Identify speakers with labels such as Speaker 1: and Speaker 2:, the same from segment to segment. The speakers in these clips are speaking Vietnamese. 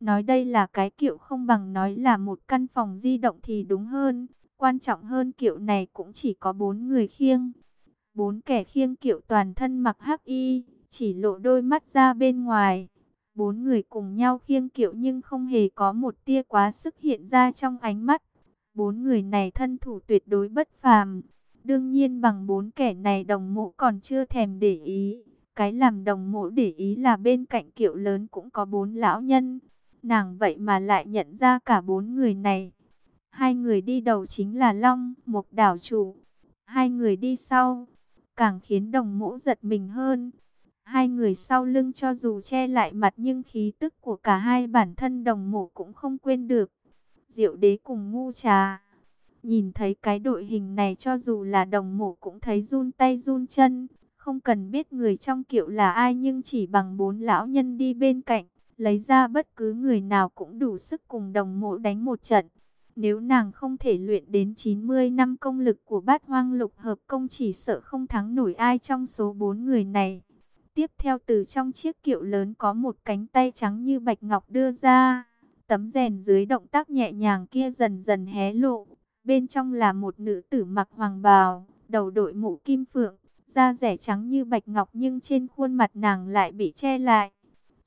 Speaker 1: Nói đây là cái kiệu không bằng nói là một căn phòng di động thì đúng hơn. Quan trọng hơn kiệu này cũng chỉ có bốn người khiêng. Bốn kẻ khiêng kiệu toàn thân mặc hắc y, chỉ lộ đôi mắt ra bên ngoài. Bốn người cùng nhau khiêng kiệu nhưng không hề có một tia quá sức hiện ra trong ánh mắt. Bốn người này thân thủ tuyệt đối bất phàm. Đương nhiên bằng bốn kẻ này đồng mộ còn chưa thèm để ý. Cái làm đồng mộ để ý là bên cạnh kiệu lớn cũng có bốn lão nhân. Nàng vậy mà lại nhận ra cả bốn người này. Hai người đi đầu chính là Long, một đảo chủ. Hai người đi sau, càng khiến đồng mũ giật mình hơn. Hai người sau lưng cho dù che lại mặt nhưng khí tức của cả hai bản thân đồng mộ cũng không quên được. Diệu đế cùng ngu trà. Nhìn thấy cái đội hình này cho dù là đồng mộ cũng thấy run tay run chân. Không cần biết người trong kiệu là ai nhưng chỉ bằng bốn lão nhân đi bên cạnh. Lấy ra bất cứ người nào cũng đủ sức cùng đồng mộ đánh một trận. Nếu nàng không thể luyện đến 90 năm công lực của bát hoang lục hợp công chỉ sợ không thắng nổi ai trong số bốn người này. Tiếp theo từ trong chiếc kiệu lớn có một cánh tay trắng như bạch ngọc đưa ra. Tấm rèn dưới động tác nhẹ nhàng kia dần dần hé lộ. Bên trong là một nữ tử mặc hoàng bào, đầu đội mũ kim phượng, da rẻ trắng như bạch ngọc nhưng trên khuôn mặt nàng lại bị che lại.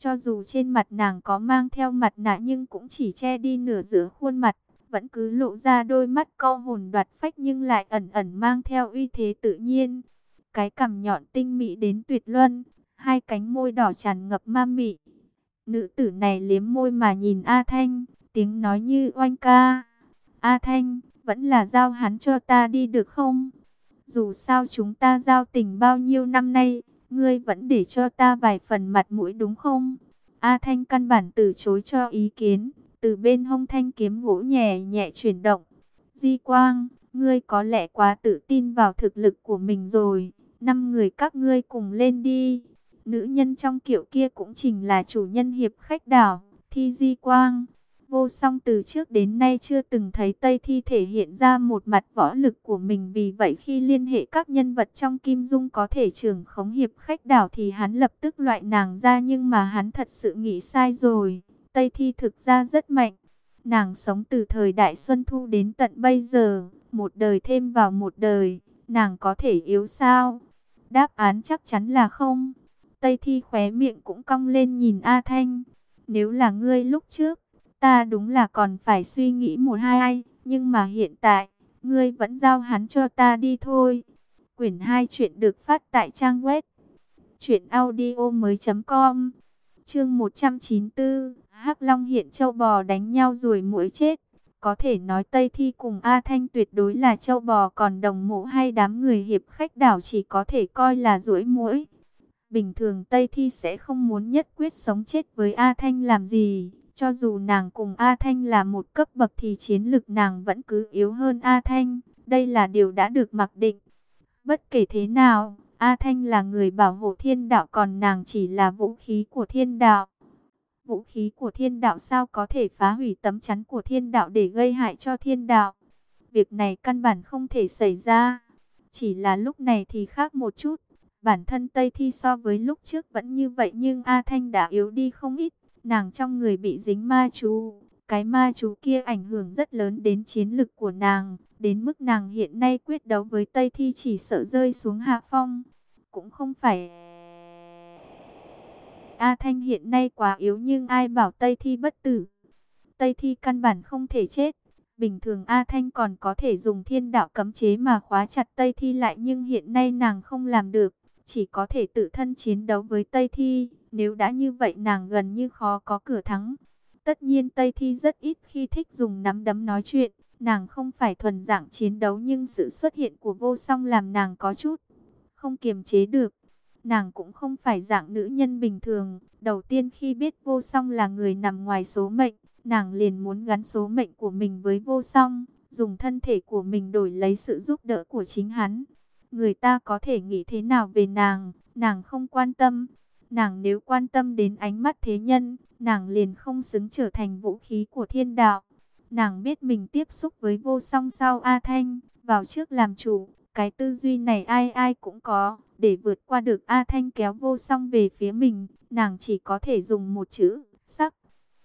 Speaker 1: Cho dù trên mặt nàng có mang theo mặt nạ nhưng cũng chỉ che đi nửa giữa khuôn mặt, vẫn cứ lộ ra đôi mắt co hồn đoạt phách nhưng lại ẩn ẩn mang theo uy thế tự nhiên. Cái cằm nhọn tinh mỹ đến tuyệt luân, hai cánh môi đỏ tràn ngập ma mị. Nữ tử này liếm môi mà nhìn A Thanh, tiếng nói như oanh ca. A Thanh, vẫn là giao hắn cho ta đi được không? Dù sao chúng ta giao tình bao nhiêu năm nay, ngươi vẫn để cho ta vài phần mặt mũi đúng không? A Thanh căn bản từ chối cho ý kiến, từ bên hông thanh kiếm gỗ nhẹ nhẹ chuyển động. Di Quang, ngươi có lẽ quá tự tin vào thực lực của mình rồi, năm người các ngươi cùng lên đi. Nữ nhân trong kiểu kia cũng chính là chủ nhân hiệp khách đảo, Thi Di Quang. Vô song từ trước đến nay chưa từng thấy Tây Thi thể hiện ra một mặt võ lực của mình. Vì vậy khi liên hệ các nhân vật trong Kim Dung có thể trưởng khống hiệp khách đảo Thì hắn lập tức loại nàng ra, nhưng mà hắn thật sự nghĩ sai rồi. Tây Thi thực ra rất mạnh. Nàng sống từ thời Đại Xuân Thu đến tận bây giờ. Một đời thêm vào một đời, Nàng có thể yếu sao? Đáp án chắc chắn là không. Tây Thi khóe miệng cũng cong lên nhìn A Thanh. Nếu là ngươi lúc trước Ta đúng là còn phải suy nghĩ một hai ai, nhưng mà hiện tại, ngươi vẫn giao hắn cho ta đi thôi. Quyển 2 chuyện được phát tại trang web chuyểnaudio.com Chương 194, Hắc Long hiện châu bò đánh nhau rồi mũi chết. Có thể nói Tây Thi cùng A Thanh tuyệt đối là châu bò còn đồng mộ hay đám người hiệp khách đảo chỉ có thể coi là rũi mũi. Bình thường Tây Thi sẽ không muốn nhất quyết sống chết với A Thanh làm gì. Cho dù nàng cùng A Thanh là một cấp bậc thì chiến lực nàng vẫn cứ yếu hơn A Thanh. Đây là điều đã được mặc định. Bất kể thế nào, A Thanh là người bảo hộ thiên đạo còn nàng chỉ là vũ khí của thiên đạo. Vũ khí của thiên đạo sao có thể phá hủy tấm chắn của thiên đạo để gây hại cho thiên đạo. Việc này căn bản không thể xảy ra. Chỉ là lúc này thì khác một chút. Bản thân Tây Thi so với lúc trước vẫn như vậy nhưng A Thanh đã yếu đi không ít. Nàng trong người bị dính ma chú, cái ma chú kia ảnh hưởng rất lớn đến chiến lực của nàng, đến mức nàng hiện nay quyết đấu với Tây Thi chỉ sợ rơi xuống hạ phong. Cũng không phải... A Thanh hiện nay quá yếu nhưng ai bảo Tây Thi bất tử. Tây Thi căn bản không thể chết. Bình thường A Thanh còn có thể dùng thiên đạo cấm chế mà khóa chặt Tây Thi lại nhưng hiện nay nàng không làm được. Chỉ có thể tự thân chiến đấu với Tây Thi. Nếu đã như vậy nàng gần như khó có cửa thắng. Tất nhiên Tây Thi rất ít khi thích dùng nắm đấm nói chuyện. Nàng không phải thuần dạng chiến đấu nhưng sự xuất hiện của vô song làm nàng có chút không kiềm chế được. Nàng cũng không phải dạng nữ nhân bình thường. Đầu tiên khi biết vô song là người nằm ngoài số mệnh, nàng liền muốn gắn số mệnh của mình với vô song, dùng thân thể của mình đổi lấy sự giúp đỡ của chính hắn. Người ta có thể nghĩ thế nào về nàng, nàng không quan tâm. Nàng nếu quan tâm đến ánh mắt thế nhân, nàng liền không xứng trở thành vũ khí của thiên đạo. Nàng biết mình tiếp xúc với vô song sau A Thanh, vào trước làm chủ, cái tư duy này ai ai cũng có. Để vượt qua được A Thanh kéo vô song về phía mình, nàng chỉ có thể dùng một chữ, sắc.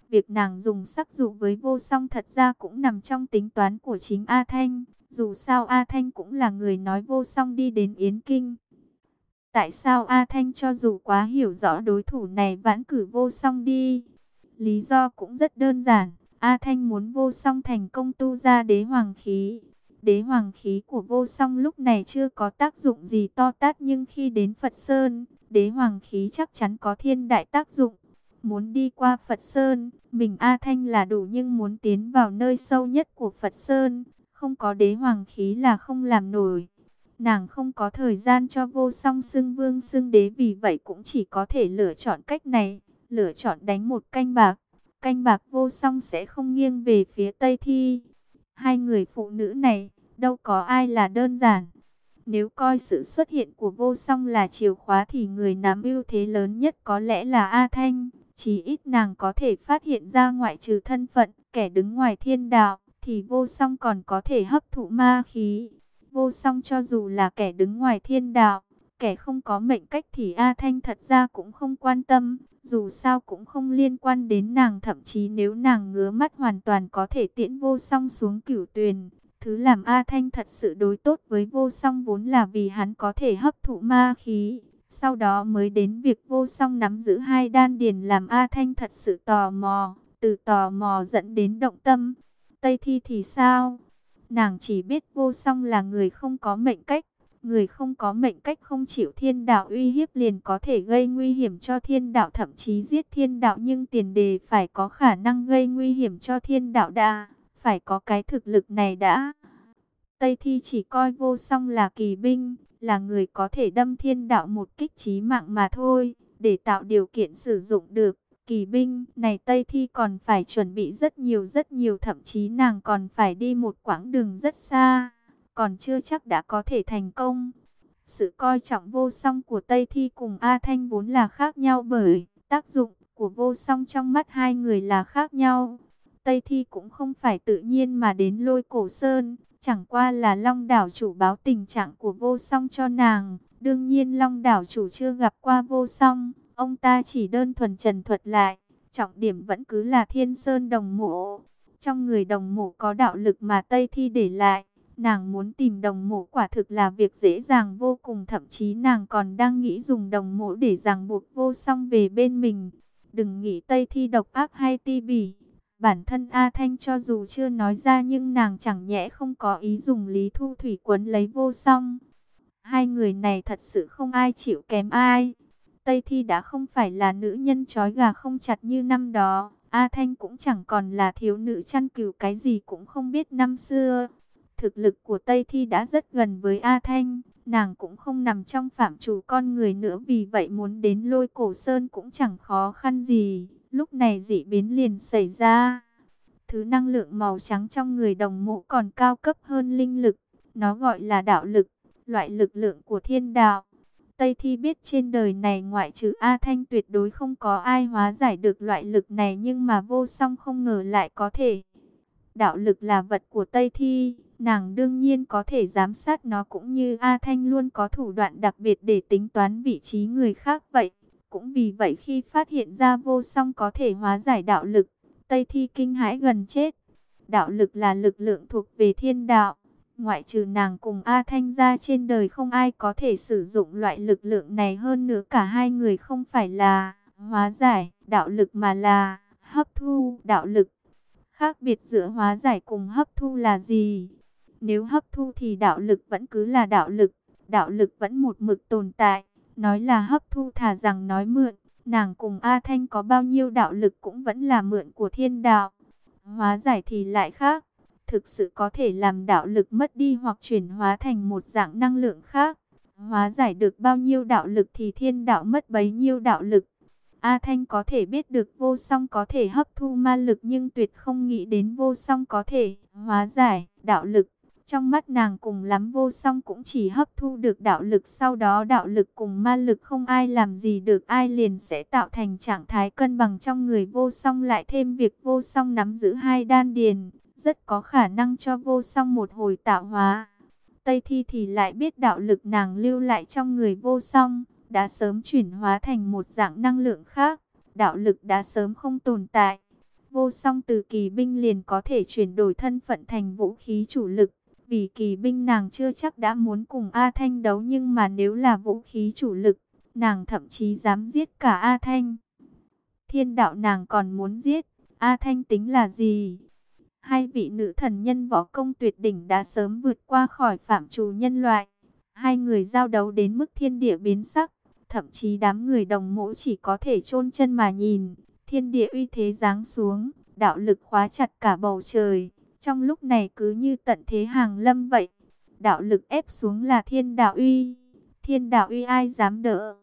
Speaker 1: Việc nàng dùng sắc dụ với vô song thật ra cũng nằm trong tính toán của chính A Thanh. Dù sao A Thanh cũng là người nói vô song đi đến Yến Kinh. Tại sao A Thanh cho dù quá hiểu rõ đối thủ này vẫn cử vô song đi? Lý do cũng rất đơn giản. A Thanh muốn vô song thành công tu ra đế hoàng khí. Đế hoàng khí của vô song lúc này chưa có tác dụng gì to tát nhưng khi đến Phật Sơn, đế hoàng khí chắc chắn có thiên đại tác dụng. Muốn đi qua Phật Sơn, mình A Thanh là đủ nhưng muốn tiến vào nơi sâu nhất của Phật Sơn, không có đế hoàng khí là không làm nổi. Nàng không có thời gian cho vô song xưng vương xưng đế vì vậy cũng chỉ có thể lựa chọn cách này, lựa chọn đánh một canh bạc. Canh bạc vô song sẽ không nghiêng về phía Tây Thi. Hai người phụ nữ này, đâu có ai là đơn giản. Nếu coi sự xuất hiện của vô song là chìa khóa thì người nắm ưu thế lớn nhất có lẽ là A Thanh. Chỉ ít nàng có thể phát hiện ra ngoại trừ thân phận, kẻ đứng ngoài thiên đạo, thì vô song còn có thể hấp thụ ma khí. Vô song cho dù là kẻ đứng ngoài thiên đạo, kẻ không có mệnh cách thì A Thanh thật ra cũng không quan tâm. Dù sao cũng không liên quan đến nàng thậm chí nếu nàng ngứa mắt hoàn toàn có thể tiễn vô song xuống cửu tuyền. Thứ làm A Thanh thật sự đối tốt với vô song vốn là vì hắn có thể hấp thụ ma khí. Sau đó mới đến việc vô song nắm giữ hai đan điền làm A Thanh thật sự tò mò. Từ tò mò dẫn đến động tâm. Tây Thi thì sao? Nàng chỉ biết vô song là người không có mệnh cách. Người không có mệnh cách không chịu thiên đạo uy hiếp liền có thể gây nguy hiểm cho thiên đạo thậm chí giết thiên đạo nhưng tiền đề phải có khả năng gây nguy hiểm cho thiên đạo đã, phải có cái thực lực này đã. Tây Thi chỉ coi vô song là kỳ binh, là người có thể đâm thiên đạo một kích trí mạng mà thôi, để tạo điều kiện sử dụng được. Kỳ binh này Tây Thi còn phải chuẩn bị rất nhiều rất nhiều thậm chí nàng còn phải đi một quãng đường rất xa, còn chưa chắc đã có thể thành công. Sự coi trọng vô song của Tây Thi cùng A Thanh vốn là khác nhau bởi tác dụng của vô song trong mắt hai người là khác nhau. Tây Thi cũng không phải tự nhiên mà đến lôi cổ sơn, chẳng qua là Long đảo chủ báo tình trạng của vô song cho nàng. Đương nhiên Long đảo chủ chưa gặp qua vô song, ông ta chỉ đơn thuần trần thuật lại, trọng điểm vẫn cứ là thiên sơn đồng mộ. Trong người đồng mộ có đạo lực mà Tây Thi để lại, nàng muốn tìm đồng mộ quả thực là việc dễ dàng vô cùng thậm chí nàng còn đang nghĩ dùng đồng mộ để ràng buộc vô song về bên mình. Đừng nghĩ Tây Thi độc ác hay ti bỉ Bản thân A Thanh cho dù chưa nói ra nhưng nàng chẳng nhẽ không có ý dùng Lý Thu Thủy quấn lấy vô song. Hai người này thật sự không ai chịu kém ai. Tây Thi đã không phải là nữ nhân trói gà không chặt như năm đó. A Thanh cũng chẳng còn là thiếu nữ chăn cừu cái gì cũng không biết năm xưa. Thực lực của Tây Thi đã rất gần với A Thanh. Nàng cũng không nằm trong phạm chủ con người nữa vì vậy muốn đến lôi cổ sơn cũng chẳng khó khăn gì. Lúc này dị biến liền xảy ra. Thứ năng lượng màu trắng trong người đồng mộ còn cao cấp hơn linh lực. Nó gọi là đạo lực, loại lực lượng của thiên đạo. Tây Thi biết trên đời này ngoại trừ A Thanh tuyệt đối không có ai hóa giải được loại lực này nhưng mà vô song không ngờ lại có thể. Đạo lực là vật của Tây Thi, nàng đương nhiên có thể giám sát nó cũng như A Thanh luôn có thủ đoạn đặc biệt để tính toán vị trí người khác vậy. Cũng vì vậy khi phát hiện ra vô song có thể hóa giải đạo lực, Tây Thi kinh hãi gần chết. Đạo lực là lực lượng thuộc về thiên đạo. Ngoại trừ nàng cùng A Thanh ra trên đời không ai có thể sử dụng loại lực lượng này hơn nữa cả hai người không phải là hóa giải đạo lực mà là hấp thu đạo lực. Khác biệt giữa hóa giải cùng hấp thu là gì? Nếu hấp thu thì đạo lực vẫn cứ là đạo lực, đạo lực vẫn một mực tồn tại. Nói là hấp thu thả rằng nói mượn, nàng cùng A Thanh có bao nhiêu đạo lực cũng vẫn là mượn của thiên đạo. Hóa giải thì lại khác, thực sự có thể làm đạo lực mất đi hoặc chuyển hóa thành một dạng năng lượng khác. Hóa giải được bao nhiêu đạo lực thì thiên đạo mất bấy nhiêu đạo lực. A Thanh có thể biết được vô song có thể hấp thu ma lực nhưng tuyệt không nghĩ đến vô song có thể hóa giải đạo lực. Trong mắt nàng cùng lắm vô song cũng chỉ hấp thu được đạo lực sau đó đạo lực cùng ma lực không ai làm gì được ai liền sẽ tạo thành trạng thái cân bằng trong người vô song lại thêm việc vô song nắm giữ hai đan điền, rất có khả năng cho vô song một hồi tạo hóa. Tây Thi thì lại biết đạo lực nàng lưu lại trong người vô song, đã sớm chuyển hóa thành một dạng năng lượng khác, đạo lực đã sớm không tồn tại. Vô song từ kỳ binh liền có thể chuyển đổi thân phận thành vũ khí chủ lực. Vì kỳ binh nàng chưa chắc đã muốn cùng A Thanh đấu nhưng mà nếu là vũ khí chủ lực, nàng thậm chí dám giết cả A Thanh. Thiên đạo nàng còn muốn giết, A Thanh tính là gì? Hai vị nữ thần nhân võ công tuyệt đỉnh đã sớm vượt qua khỏi phạm trù nhân loại. Hai người giao đấu đến mức thiên địa biến sắc, thậm chí đám người đồng mộ chỉ có thể chôn chân mà nhìn. Thiên địa uy thế giáng xuống, đạo lực khóa chặt cả bầu trời. Trong lúc này cứ như tận thế hàng lâm vậy. Đạo lực ép xuống là thiên đạo uy. Thiên đạo uy ai dám đỡ.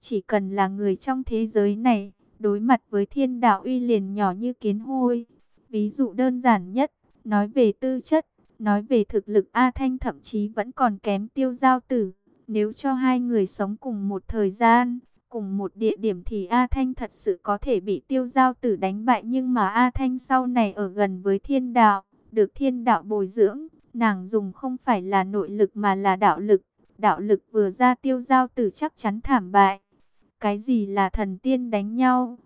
Speaker 1: Chỉ cần là người trong thế giới này, đối mặt với thiên đạo uy liền nhỏ như kiến hôi. Ví dụ đơn giản nhất, nói về tư chất, nói về thực lực A Thanh thậm chí vẫn còn kém tiêu giao tử. Nếu cho hai người sống cùng một thời gian, cùng một địa điểm thì A Thanh thật sự có thể bị tiêu giao tử đánh bại. Nhưng mà A Thanh sau này ở gần với thiên đạo, được thiên đạo bồi dưỡng, nàng dùng không phải là nội lực mà là đạo lực. Đạo lực vừa ra tiêu giao tử chắc chắn thảm bại. Cái gì là thần tiên đánh nhau?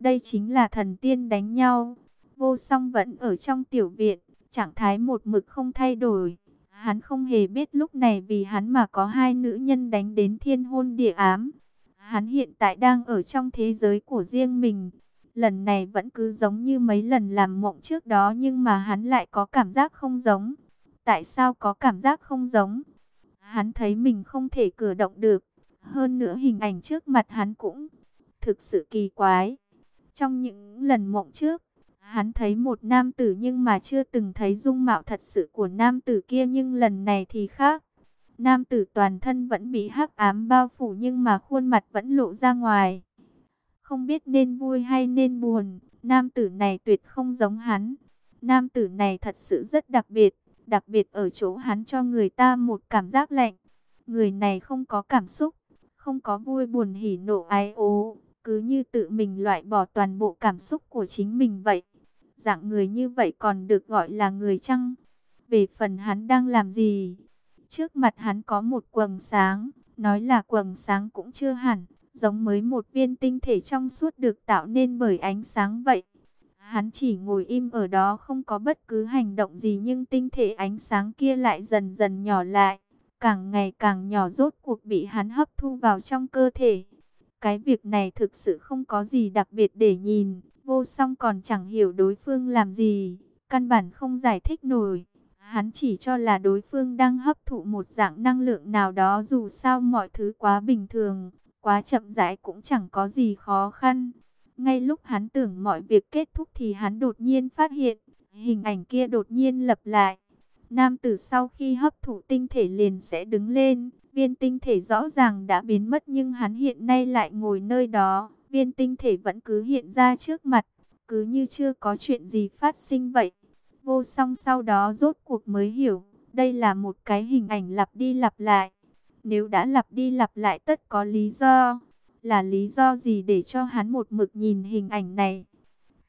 Speaker 1: Đây chính là thần tiên đánh nhau. Vô song vẫn ở trong tiểu viện, trạng thái một mực không thay đổi. Hắn không hề biết lúc này vì hắn mà có hai nữ nhân đánh đến thiên hôn địa ám. Hắn hiện tại đang ở trong thế giới của riêng mình. Lần này vẫn cứ giống như mấy lần làm mộng trước đó nhưng mà hắn lại có cảm giác không giống. Tại sao có cảm giác không giống? Hắn thấy mình không thể cử động được. Hơn nữa hình ảnh trước mặt hắn cũng thực sự kỳ quái. Trong những lần mộng trước, hắn thấy một nam tử nhưng mà chưa từng thấy dung mạo thật sự của nam tử kia nhưng lần này thì khác. Nam tử toàn thân vẫn bị hắc ám bao phủ nhưng mà khuôn mặt vẫn lộ ra ngoài. Không biết nên vui hay nên buồn, nam tử này tuyệt không giống hắn. Nam tử này thật sự rất đặc biệt, đặc biệt ở chỗ hắn cho người ta một cảm giác lạnh. Người này không có cảm xúc, không có vui buồn hỉ nộ ái ố, cứ như tự mình loại bỏ toàn bộ cảm xúc của chính mình vậy. Dạng người như vậy còn được gọi là người chăng? Về phần hắn đang làm gì? Trước mặt hắn có một quầng sáng, nói là quầng sáng cũng chưa hẳn, giống mới một viên tinh thể trong suốt được tạo nên bởi ánh sáng vậy. Hắn chỉ ngồi im ở đó không có bất cứ hành động gì nhưng tinh thể ánh sáng kia lại dần dần nhỏ lại, càng ngày càng nhỏ rốt cuộc bị hắn hấp thu vào trong cơ thể. Cái việc này thực sự không có gì đặc biệt để nhìn, vô song còn chẳng hiểu đối phương làm gì, căn bản không giải thích nổi. Hắn chỉ cho là đối phương đang hấp thụ một dạng năng lượng nào đó dù sao mọi thứ quá bình thường, quá chậm rãi cũng chẳng có gì khó khăn. Ngay lúc hắn tưởng mọi việc kết thúc thì hắn đột nhiên phát hiện, hình ảnh kia đột nhiên lập lại. Nam tử sau khi hấp thụ tinh thể liền sẽ đứng lên, viên tinh thể rõ ràng đã biến mất nhưng hắn hiện nay lại ngồi nơi đó, viên tinh thể vẫn cứ hiện ra trước mặt, cứ như chưa có chuyện gì phát sinh vậy. Vô song sau đó rốt cuộc mới hiểu, đây là một cái hình ảnh lặp đi lặp lại. Nếu đã lặp đi lặp lại tất có lý do, là lý do gì để cho hắn một mực nhìn hình ảnh này.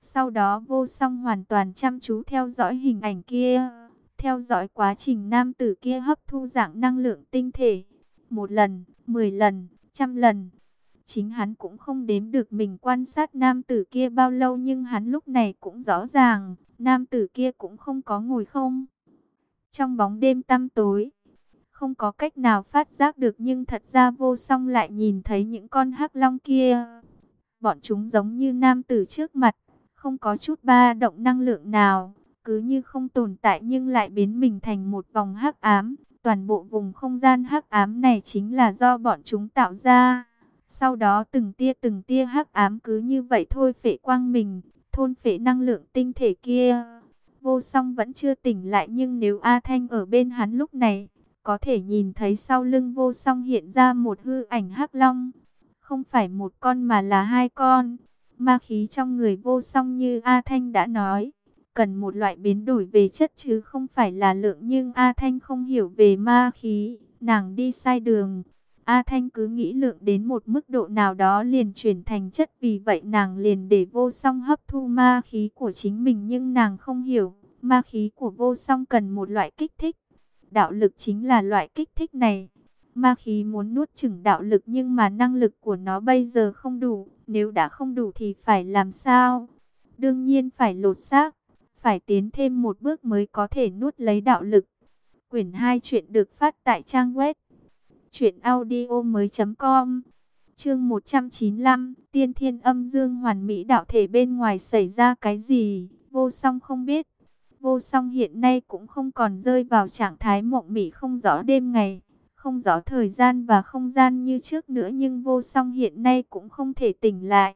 Speaker 1: Sau đó vô song hoàn toàn chăm chú theo dõi hình ảnh kia, theo dõi quá trình nam tử kia hấp thu dạng năng lượng tinh thể. Một lần, mười lần, trăm lần. Chính hắn cũng không đếm được mình quan sát nam tử kia bao lâu nhưng hắn lúc này cũng rõ ràng, nam tử kia cũng không có ngồi không. Trong bóng đêm tăm tối, không có cách nào phát giác được nhưng thật ra vô song lại nhìn thấy những con hắc long kia. Bọn chúng giống như nam tử trước mặt, không có chút ba động năng lượng nào, cứ như không tồn tại nhưng lại biến mình thành một vòng hắc ám. Toàn bộ vùng không gian hắc ám này chính là do bọn chúng tạo ra. Sau đó từng tia từng tia hắc ám cứ như vậy thôi phệ quang mình, thôn phệ năng lượng tinh thể kia. Vô song vẫn chưa tỉnh lại nhưng nếu A Thanh ở bên hắn lúc này, có thể nhìn thấy sau lưng vô song hiện ra một hư ảnh hắc long. Không phải một con mà là hai con. Ma khí trong người vô song như A Thanh đã nói. Cần một loại biến đổi về chất chứ không phải là lượng nhưng A Thanh không hiểu về ma khí. Nàng đi sai đường. A Thanh cứ nghĩ lượng đến một mức độ nào đó liền chuyển thành chất vì vậy nàng liền để vô song hấp thu ma khí của chính mình nhưng nàng không hiểu. Ma khí của vô song cần một loại kích thích Đạo lực chính là loại kích thích này. Ma khí muốn nuốt chửng đạo lực nhưng mà năng lực của nó bây giờ không đủ. Nếu đã không đủ thì phải làm sao? đương nhiên phải lột xác, phải tiến thêm một bước mới có thể nuốt lấy đạo lực. Quyển 2 chuyện được phát tại trang web truyệnaudiomoi.com. Chương 195, Tiên Thiên Âm Dương Hoàn Mỹ đạo thể bên ngoài xảy ra cái gì, Vô Song không biết. Vô Song hiện nay cũng không còn rơi vào trạng thái mộng mị không rõ đêm ngày, không rõ thời gian và không gian như trước nữa, nhưng Vô Song hiện nay cũng không thể tỉnh lại.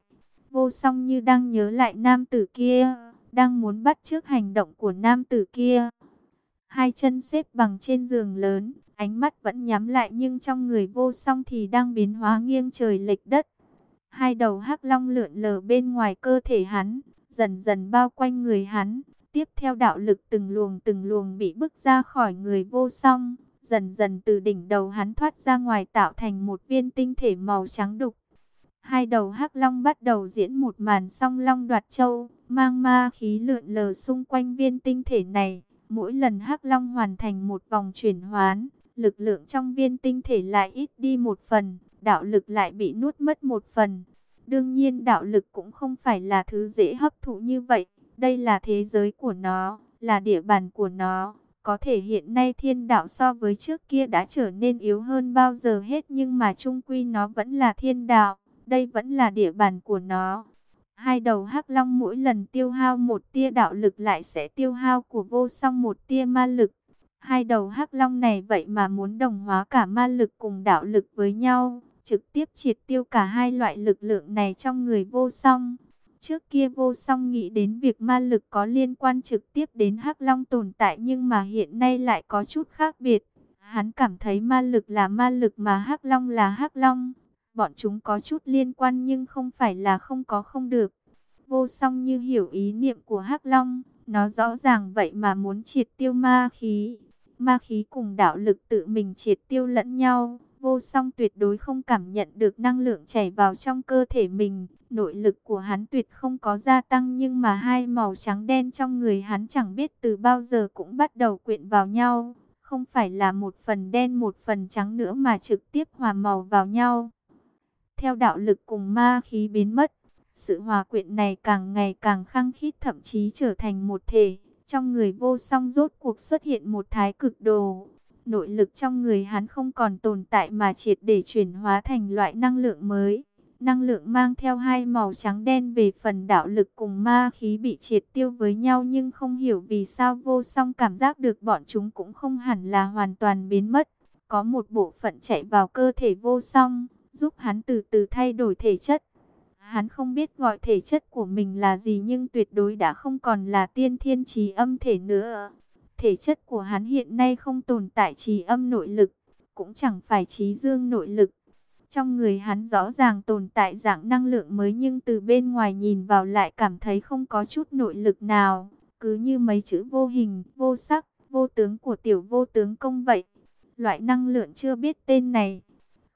Speaker 1: Vô Song như đang nhớ lại nam tử kia, đang muốn bắt trước hành động của nam tử kia. Hai chân xếp bằng trên giường lớn, ánh mắt vẫn nhắm lại nhưng trong người vô song thì đang biến hóa nghiêng trời lệch đất. Hai đầu hắc long lượn lờ bên ngoài cơ thể hắn, dần dần bao quanh người hắn. Tiếp theo đạo lực từng luồng từng luồng bị bức ra khỏi người vô song, dần dần từ đỉnh đầu hắn thoát ra ngoài tạo thành một viên tinh thể màu trắng đục. Hai đầu hắc long bắt đầu diễn một màn song long đoạt châu, mang ma khí lượn lờ xung quanh viên tinh thể này. Mỗi lần hắc long hoàn thành một vòng chuyển hoán, lực lượng trong viên tinh thể lại ít đi một phần, đạo lực lại bị nuốt mất một phần. Đương nhiên đạo lực cũng không phải là thứ dễ hấp thụ như vậy, đây là thế giới của nó, là địa bàn của nó. Có thể hiện nay thiên đạo so với trước kia đã trở nên yếu hơn bao giờ hết nhưng mà trung quy nó vẫn là thiên đạo, đây vẫn là địa bàn của nó. Hai đầu hắc long mỗi lần tiêu hao một tia đạo lực lại sẽ tiêu hao của vô song một tia ma lực. Hai đầu hắc long này vậy mà muốn đồng hóa cả ma lực cùng đạo lực với nhau, trực tiếp triệt tiêu cả hai loại lực lượng này trong người vô song. Trước kia vô song nghĩ đến việc ma lực có liên quan trực tiếp đến hắc long tồn tại nhưng mà hiện nay lại có chút khác biệt. Hắn cảm thấy ma lực là ma lực mà hắc long là hắc long. Bọn chúng có chút liên quan nhưng không phải là không có không được. Vô song như hiểu ý niệm của hắc long, nó rõ ràng vậy mà muốn triệt tiêu ma khí ma khí cùng đạo lực tự mình triệt tiêu lẫn nhau. Vô song tuyệt đối không cảm nhận được năng lượng chảy vào trong cơ thể mình. Nội lực của hắn tuyệt không có gia tăng nhưng mà hai màu trắng đen trong người hắn chẳng biết từ bao giờ cũng bắt đầu quyện vào nhau. Không phải là một phần đen một phần trắng nữa mà trực tiếp hòa màu vào nhau. Theo đạo lực cùng ma khí biến mất, sự hòa quyện này càng ngày càng khăng khít thậm chí trở thành một thể. Trong người vô song rốt cuộc xuất hiện một thái cực đồ. Nội lực trong người hắn không còn tồn tại mà triệt để chuyển hóa thành loại năng lượng mới. Năng lượng mang theo hai màu trắng đen về phần đạo lực cùng ma khí bị triệt tiêu với nhau nhưng không hiểu vì sao vô song cảm giác được bọn chúng cũng không hẳn là hoàn toàn biến mất. Có một bộ phận chạy vào cơ thể vô song, giúp hắn từ từ thay đổi thể chất. Hắn không biết gọi thể chất của mình là gì nhưng tuyệt đối đã không còn là tiên thiên trí âm thể nữa. Thể chất của hắn hiện nay không tồn tại trí âm nội lực, cũng chẳng phải trí dương nội lực. Trong người hắn rõ ràng tồn tại dạng năng lượng mới nhưng từ bên ngoài nhìn vào lại cảm thấy không có chút nội lực nào. Cứ như mấy chữ vô hình, vô sắc, vô tướng của tiểu vô tướng công vậy. Loại năng lượng chưa biết tên này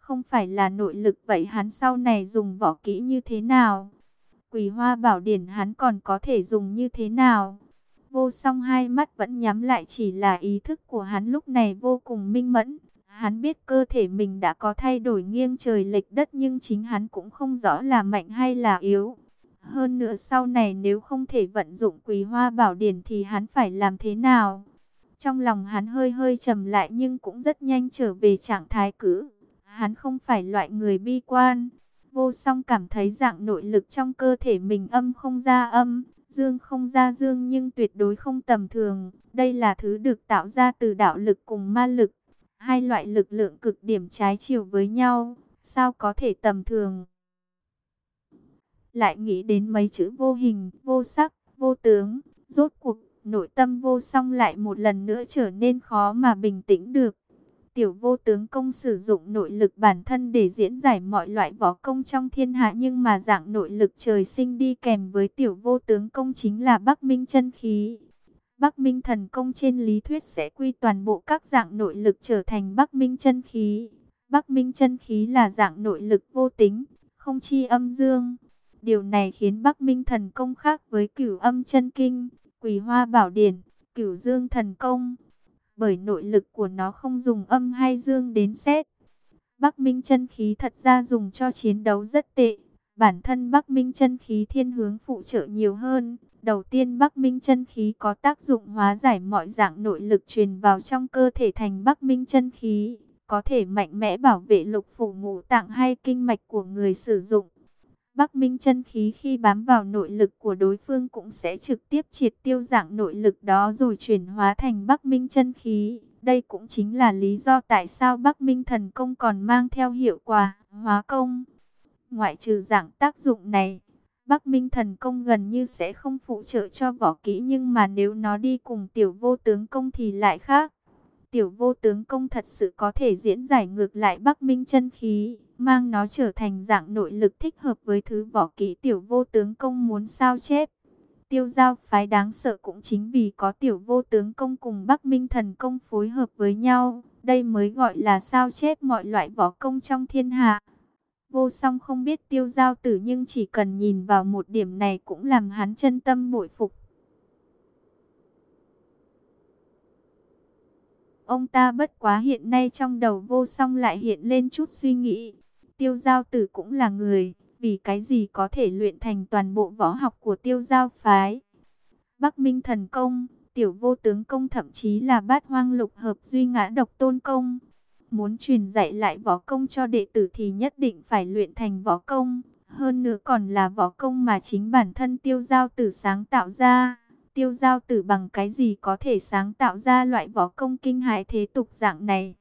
Speaker 1: không phải là nội lực vậy hắn sau này dùng võ kỹ như thế nào? Quỳ hoa bảo điển hắn còn có thể dùng như thế nào? Vô song hai mắt vẫn nhắm lại chỉ là ý thức của hắn lúc này vô cùng minh mẫn. Hắn biết cơ thể mình đã có thay đổi nghiêng trời lệch đất nhưng chính hắn cũng không rõ là mạnh hay là yếu. Hơn nữa sau này nếu không thể vận dụng quỳ hoa bảo điển thì hắn phải làm thế nào? Trong lòng hắn hơi hơi trầm lại nhưng cũng rất nhanh trở về trạng thái cử. Hắn không phải loại người bi quan. Vô song cảm thấy dạng nội lực trong cơ thể mình âm không ra âm, dương không ra dương nhưng tuyệt đối không tầm thường. Đây là thứ được tạo ra từ đạo lực cùng ma lực. Hai loại lực lượng cực điểm trái chiều với nhau, sao có thể tầm thường. Lại nghĩ đến mấy chữ vô hình, vô sắc, vô tướng, rốt cuộc nội tâm vô song lại một lần nữa trở nên khó mà bình tĩnh được. Tiểu vô tướng công sử dụng nội lực bản thân để diễn giải mọi loại võ công trong thiên hạ nhưng mà dạng nội lực trời sinh đi kèm với tiểu vô tướng công chính là Bắc Minh chân khí. Bắc Minh thần công trên lý thuyết sẽ quy toàn bộ các dạng nội lực trở thành Bắc Minh chân khí. Bắc Minh chân khí là dạng nội lực vô tính, không chi âm dương. Điều này khiến Bắc Minh thần công khác với cửu âm chân kinh, quỳ hoa bảo điển, cửu dương thần công bởi nội lực của nó không dùng âm hay dương đến xét. Bắc Minh chân khí thật ra dùng cho chiến đấu rất tệ, Bản thân Bắc Minh chân khí thiên hướng phụ trợ nhiều hơn. Đầu tiên Bắc Minh chân khí có tác dụng hóa giải mọi dạng nội lực truyền vào trong cơ thể thành Bắc Minh chân khí, có thể mạnh mẽ bảo vệ lục phủ ngũ tạng hay kinh mạch của người sử dụng. Bắc Minh chân khí khi bám vào nội lực của đối phương cũng sẽ trực tiếp triệt tiêu dạng nội lực đó rồi chuyển hóa thành Bắc Minh chân khí. Đây cũng chính là lý do tại sao Bắc Minh thần công còn mang theo hiệu quả hóa công. Ngoại trừ dạng tác dụng này, Bắc Minh thần công gần như sẽ không phụ trợ cho võ kỹ nhưng mà nếu nó đi cùng tiểu vô tướng công thì lại khác. Tiểu vô tướng công thật sự có thể diễn giải ngược lại Bắc Minh chân khí, mang nó trở thành dạng nội lực thích hợp với thứ võ kỹ tiểu vô tướng công muốn sao chép. Tiêu giao phái đáng sợ cũng chính vì có tiểu vô tướng công cùng Bắc Minh thần công phối hợp với nhau, đây mới gọi là sao chép mọi loại võ công trong thiên hạ. Vô song không biết tiêu giao tử nhưng chỉ cần nhìn vào một điểm này cũng làm hắn chân tâm bội phục. Ông ta bất quá hiện nay trong đầu vô song lại hiện lên chút suy nghĩ. Tiêu giao tử cũng là người, vì cái gì có thể luyện thành toàn bộ võ học của tiêu giao phái. Bắc Minh thần công, tiểu vô tướng công thậm chí là bát hoang lục hợp duy ngã độc tôn công. Muốn truyền dạy lại võ công cho đệ tử thì nhất định phải luyện thành võ công. Hơn nữa còn là võ công mà chính bản thân tiêu giao tử sáng tạo ra. Tiêu giao tử bằng cái gì có thể sáng tạo ra loại võ công kinh hãi thế tục dạng này.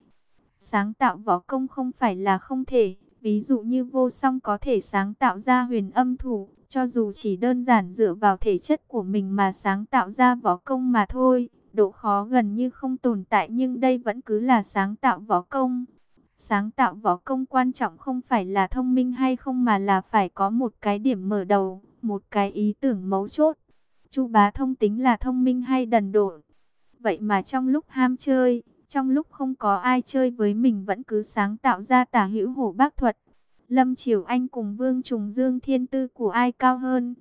Speaker 1: Sáng tạo võ công không phải là không thể. Ví dụ như vô song có thể sáng tạo ra huyền âm thủ. Cho dù chỉ đơn giản dựa vào thể chất của mình mà sáng tạo ra võ công mà thôi độ khó gần như không tồn tại nhưng đây vẫn cứ là sáng tạo võ công. Sáng tạo võ công quan trọng không phải là thông minh hay không mà là phải có một cái điểm mở đầu, một cái ý tưởng mấu chốt. Chu bá thông tính là thông minh hay đần độn. Vậy mà trong lúc ham chơi, trong lúc không có ai chơi với mình vẫn cứ sáng tạo ra tả hữu hổ bác thuật. Lâm Triều Anh cùng Vương Trùng Dương thiên tư của ai cao hơn?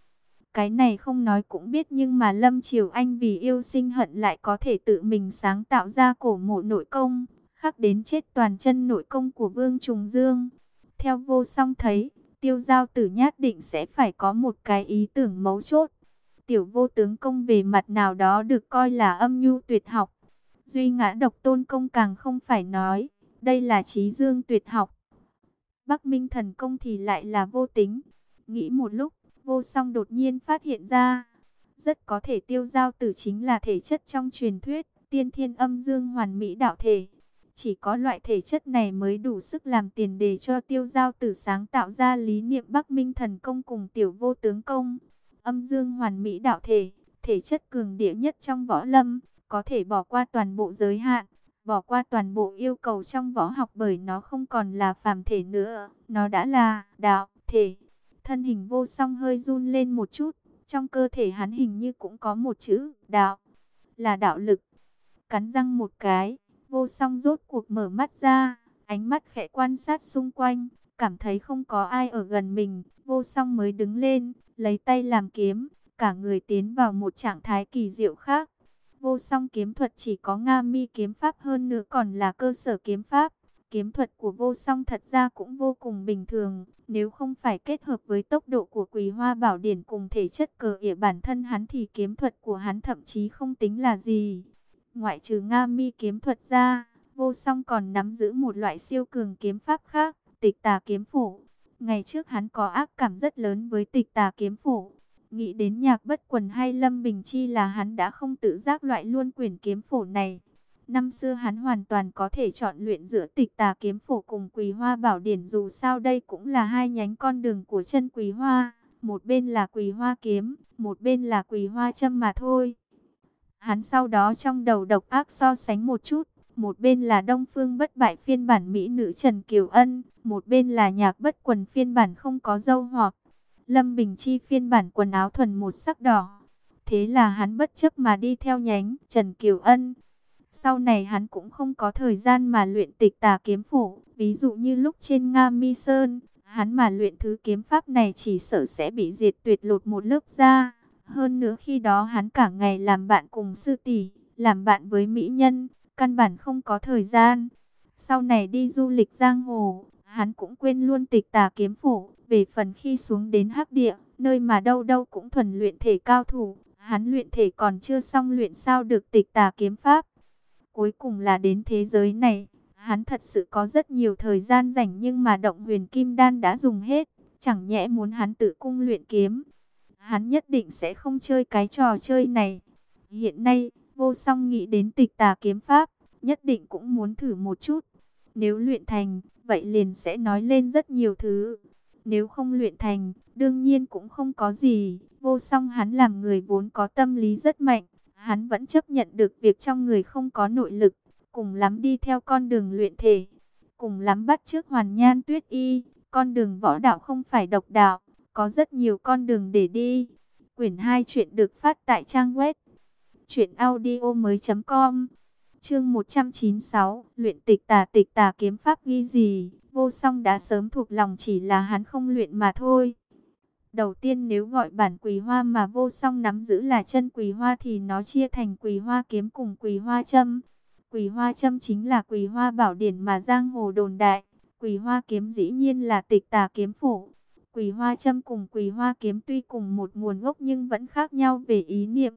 Speaker 1: Cái này không nói cũng biết nhưng mà Lâm Triều Anh vì yêu sinh hận lại có thể tự mình sáng tạo ra cổ mộ nội công, khắc đến chết toàn chân nội công của Vương Trùng Dương. Theo vô song thấy, tiêu giao tử nhát định sẽ phải có một cái ý tưởng mấu chốt. Tiểu vô tướng công về mặt nào đó được coi là âm nhu tuyệt học. Duy ngã độc tôn công càng không phải nói, đây là trí dương tuyệt học. Bắc Minh thần công thì lại là vô tính. Nghĩ một lúc, Vô song đột nhiên phát hiện ra, rất có thể tiêu giao tử chính là thể chất trong truyền thuyết, tiên thiên âm dương hoàn mỹ đạo thể. Chỉ có loại thể chất này mới đủ sức làm tiền đề cho tiêu giao tử sáng tạo ra lý niệm Bắc Minh thần công cùng tiểu vô tướng công. Âm dương hoàn mỹ đạo thể, thể chất cường địa nhất trong võ lâm, có thể bỏ qua toàn bộ giới hạn, bỏ qua toàn bộ yêu cầu trong võ học bởi nó không còn là phàm thể nữa, nó đã là đạo thể. Thân hình vô song hơi run lên một chút, trong cơ thể hắn hình như cũng có một chữ, đạo, là đạo lực. Cắn răng một cái, vô song rốt cuộc mở mắt ra, ánh mắt khẽ quan sát xung quanh, cảm thấy không có ai ở gần mình, vô song mới đứng lên, lấy tay làm kiếm, cả người tiến vào một trạng thái kỳ diệu khác. Vô song kiếm thuật chỉ có Nga mi kiếm pháp hơn nữa còn là cơ sở kiếm pháp. Kiếm thuật của vô song thật ra cũng vô cùng bình thường, nếu không phải kết hợp với tốc độ của quỳ hoa bảo điển cùng thể chất cờ ỉa bản thân hắn thì kiếm thuật của hắn thậm chí không tính là gì. Ngoại trừ Nga mi kiếm thuật ra, vô song còn nắm giữ một loại siêu cường kiếm pháp khác, tịch tà kiếm phủ. Ngày trước hắn có ác cảm rất lớn với tịch tà kiếm phủ. Nghĩ đến nhạc bất quần hay lâm bình chi là hắn đã không tự giác loại luôn quyền kiếm phổ này. Năm xưa hắn hoàn toàn có thể chọn luyện giữa tịch tà kiếm phổ cùng quỳ hoa bảo điển dù sao đây cũng là hai nhánh con đường của chân quỳ hoa. Một bên là quỳ hoa kiếm, một bên là quỳ hoa châm mà thôi. Hắn sau đó trong đầu độc ác so sánh một chút, một bên là Đông Phương bất bại phiên bản Mỹ nữ Trần Kiều Ân, một bên là nhạc bất quần phiên bản không có dâu hoặc Lâm Bình Chi phiên bản quần áo thuần một sắc đỏ. Thế là hắn bất chấp mà đi theo nhánh Trần Kiều Ân. Sau này hắn cũng không có thời gian mà luyện tịch tà kiếm phủ. Ví dụ như lúc trên Nga Mi Sơn, hắn mà luyện thứ kiếm pháp này chỉ sợ sẽ bị diệt tuyệt lột một lớp da. Hơn nữa khi đó hắn cả ngày làm bạn cùng sư tỷ, làm bạn với mỹ nhân, căn bản không có thời gian. Sau này đi du lịch giang hồ, hắn cũng quên luôn tịch tà kiếm phủ Về phần khi xuống đến hắc địa, nơi mà đâu đâu cũng thuần luyện thể cao thủ, hắn luyện thể còn chưa xong luyện sao được tịch tà kiếm pháp. Cuối cùng là đến thế giới này, hắn thật sự có rất nhiều thời gian rảnh nhưng mà động huyền kim đan đã dùng hết, chẳng nhẽ muốn hắn tự cung luyện kiếm. Hắn nhất định sẽ không chơi cái trò chơi này. Hiện nay, vô song nghĩ đến tịch tà kiếm pháp, nhất định cũng muốn thử một chút. Nếu luyện thành, vậy liền sẽ nói lên rất nhiều thứ. Nếu không luyện thành, đương nhiên cũng không có gì. Vô song hắn làm người vốn có tâm lý rất mạnh. Hắn vẫn chấp nhận được việc trong người không có nội lực. Cùng lắm đi theo con đường luyện thể. Cùng lắm bắt trước hoàn nhan tuyết y. Con đường võ đạo không phải độc đạo. Có rất nhiều con đường để đi. Quyển 2 chuyện được phát tại trang web. Chuyện audio mới.com Chương 196, luyện tịch tà tịch tà kiếm pháp ghi gì, vô song đã sớm thuộc lòng chỉ là hắn không luyện mà thôi. Đầu tiên nếu gọi bản quỳ hoa mà vô song nắm giữ là chân quỳ hoa thì nó chia thành quỳ hoa kiếm cùng quỳ hoa châm. Quỳ hoa châm chính là quỳ hoa bảo điển mà giang hồ đồn đại. Quỳ hoa kiếm dĩ nhiên là tịch tà kiếm phổ. Quỳ hoa châm cùng quỳ hoa kiếm tuy cùng một nguồn gốc nhưng vẫn khác nhau về ý niệm.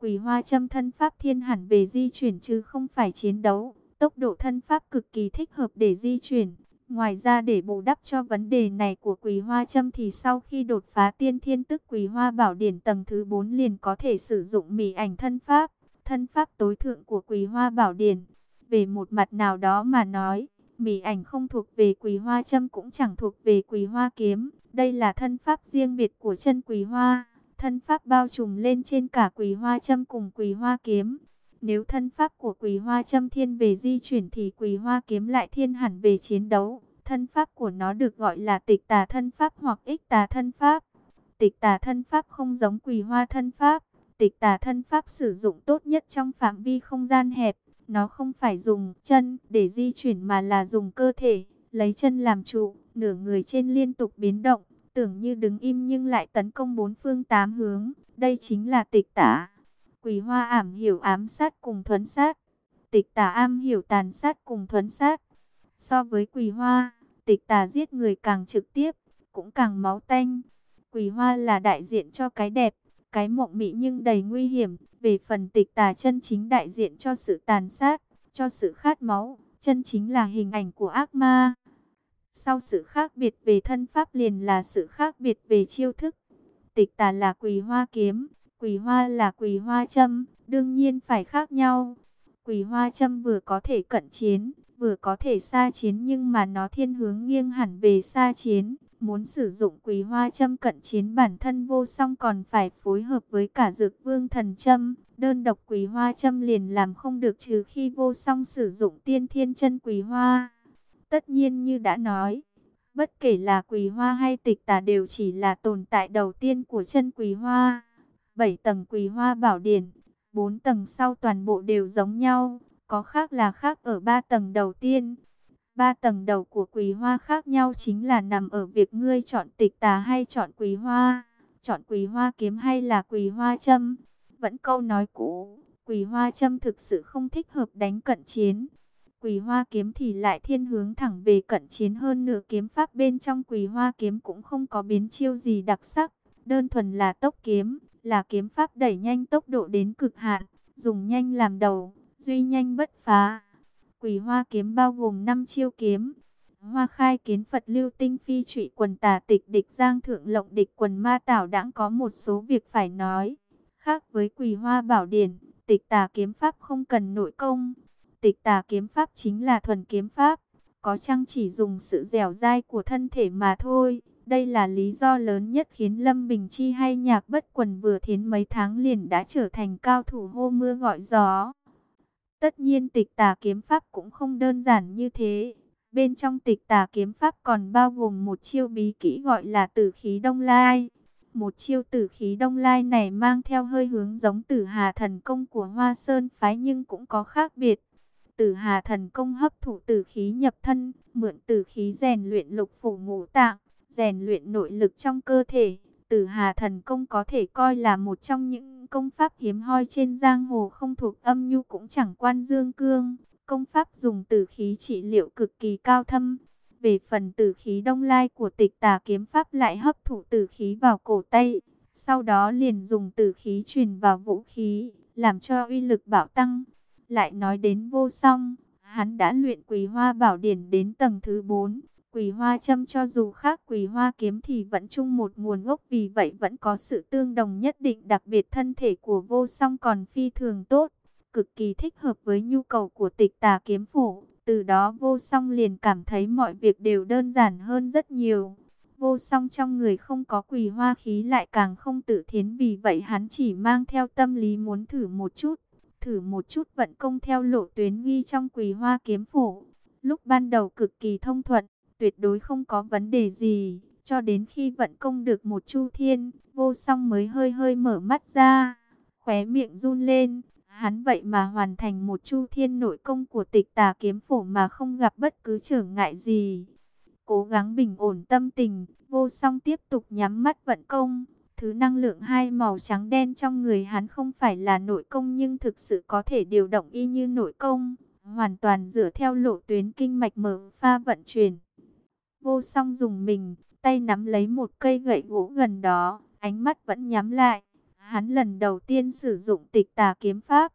Speaker 1: Quỳ hoa châm thân pháp thiên hẳn về di chuyển chứ không phải chiến đấu. Tốc độ thân pháp cực kỳ thích hợp để di chuyển. Ngoài ra để bù đắp cho vấn đề này của quỳ hoa châm thì sau khi đột phá tiên thiên tức quỳ hoa bảo điển tầng thứ 4 liền có thể sử dụng mỉ ảnh thân pháp. Thân pháp tối thượng của quỳ hoa bảo điển. Về một mặt nào đó mà nói, mỉ ảnh không thuộc về quỳ hoa châm cũng chẳng thuộc về quỳ hoa kiếm. Đây là thân pháp riêng biệt của chân quỳ hoa. Thân pháp bao trùm lên trên cả quỳ hoa châm cùng quỳ hoa kiếm. Nếu thân pháp của quỳ hoa châm thiên về di chuyển thì quỳ hoa kiếm lại thiên hẳn về chiến đấu. Thân pháp của nó được gọi là tịch tà thân pháp hoặc ích tà thân pháp. Tịch tà thân pháp không giống quỳ hoa thân pháp. Tịch tà thân pháp sử dụng tốt nhất trong phạm vi không gian hẹp. Nó không phải dùng chân để di chuyển mà là dùng cơ thể, lấy chân làm trụ, nửa người trên liên tục biến động tưởng như đứng im nhưng lại tấn công bốn phương tám hướng. Đây chính là tịch tả. Quỳ hoa ảm hiểu ám sát cùng thuấn sát. Tịch tả am hiểu tàn sát cùng thuấn sát. So với quỳ hoa, tịch tả giết người càng trực tiếp, cũng càng máu tanh. Quỳ hoa là đại diện cho cái đẹp, cái mộng mị nhưng đầy nguy hiểm. Về phần tịch tà chân chính đại diện cho sự tàn sát, cho sự khát máu, chân chính là hình ảnh của ác ma. Sau sự khác biệt về thân pháp liền là sự khác biệt về chiêu thức. Tịch tà là quỳ hoa kiếm, quỳ hoa là quỳ hoa châm, đương nhiên phải khác nhau. Quỳ hoa châm vừa có thể cận chiến, vừa có thể xa chiến nhưng mà nó thiên hướng nghiêng hẳn về xa chiến. Muốn sử dụng quỳ hoa châm cận chiến bản thân vô song còn phải phối hợp với cả dược vương thần châm. Đơn độc quỳ hoa châm liền làm không được trừ khi vô song sử dụng tiên thiên chân quỳ hoa. Tất nhiên như đã nói, bất kể là quỳ hoa hay tịch tà đều chỉ là tồn tại đầu tiên của chân quỳ hoa. Bảy tầng quỳ hoa bảo điển, bốn tầng sau toàn bộ đều giống nhau, có khác là khác ở ba tầng đầu tiên. Ba tầng đầu của quỳ hoa khác nhau chính là nằm ở việc ngươi chọn tịch tà hay chọn quỳ hoa, chọn quỳ hoa kiếm hay là quỳ hoa châm. Vẫn câu nói cũ, quỳ hoa châm thực sự không thích hợp đánh cận chiến. Quỳ hoa kiếm thì lại thiên hướng thẳng về cận chiến hơn nửa kiếm pháp bên trong quỳ hoa kiếm cũng không có biến chiêu gì đặc sắc. Đơn thuần là tốc kiếm, là kiếm pháp đẩy nhanh tốc độ đến cực hạn, dùng nhanh làm đầu, duy nhanh bất phá. Quỳ hoa kiếm bao gồm 5 chiêu kiếm. Hoa khai kiến Phật lưu tinh phi trụy quần tà tịch địch giang thượng lộng địch quần ma tảo đãng có một số việc phải nói. Khác với quỳ hoa bảo điển, tịch tà kiếm pháp không cần nội công, Tịch tà kiếm pháp chính là thuần kiếm pháp, có chăng chỉ dùng sự dẻo dai của thân thể mà thôi. Đây là lý do lớn nhất khiến Lâm Bình Chi hay nhạc bất quần vừa thiến mấy tháng liền đã trở thành cao thủ hô mưa gọi gió. Tất nhiên tịch tà kiếm pháp cũng không đơn giản như thế. Bên trong tịch tà kiếm pháp còn bao gồm một chiêu bí kỹ gọi là tử khí đông lai. Một chiêu tử khí đông lai này mang theo hơi hướng giống tử hà thần công của Hoa Sơn Phái nhưng cũng có khác biệt. Tử Hà thần công hấp thụ tử khí nhập thân, mượn tử khí rèn luyện lục phủ ngũ tạng, rèn luyện nội lực trong cơ thể. Tử Hà thần công có thể coi là một trong những công pháp hiếm hoi trên giang hồ không thuộc âm nhu cũng chẳng quan dương cương. Công pháp dùng tử khí trị liệu cực kỳ cao thâm. Về phần tử khí đông lai của tịch tà kiếm pháp lại hấp thụ tử khí vào cổ tay, sau đó liền dùng tử khí truyền vào vũ khí, làm cho uy lực bạo tăng. Lại nói đến vô song, hắn đã luyện quỳ hoa bảo điển đến tầng thứ 4. Quỳ hoa châm cho dù khác quỳ hoa kiếm thì vẫn chung một nguồn gốc vì vậy vẫn có sự tương đồng nhất định đặc biệt thân thể của vô song còn phi thường tốt, cực kỳ thích hợp với nhu cầu của tịch tà kiếm phủ. Từ đó vô song liền cảm thấy mọi việc đều đơn giản hơn rất nhiều. Vô song trong người không có quỳ hoa khí lại càng không tự thiến vì vậy hắn chỉ mang theo tâm lý muốn thử một chút. Thử một chút vận công theo lộ tuyến ghi trong quỳ hoa kiếm phủ. Lúc ban đầu cực kỳ thông thuận, tuyệt đối không có vấn đề gì. Cho đến khi vận công được một chu thiên, vô song mới hơi hơi mở mắt ra. Khóe miệng run lên, Hắn vậy mà hoàn thành một chu thiên nội công của tịch tà kiếm phổ mà không gặp bất cứ trở ngại gì. Cố gắng bình ổn tâm tình, vô song tiếp tục nhắm mắt vận công. Thứ năng lượng hai màu trắng đen trong người hắn không phải là nội công nhưng thực sự có thể điều động y như nội công. Hoàn toàn dựa theo lộ tuyến kinh mạch mở pha vận chuyển. Vô song dùng mình, tay nắm lấy một cây gậy gỗ gần đó, ánh mắt vẫn nhắm lại. Hắn lần đầu tiên sử dụng tịch tà kiếm pháp.